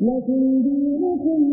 ما أعبد لكم دينكم ولي دين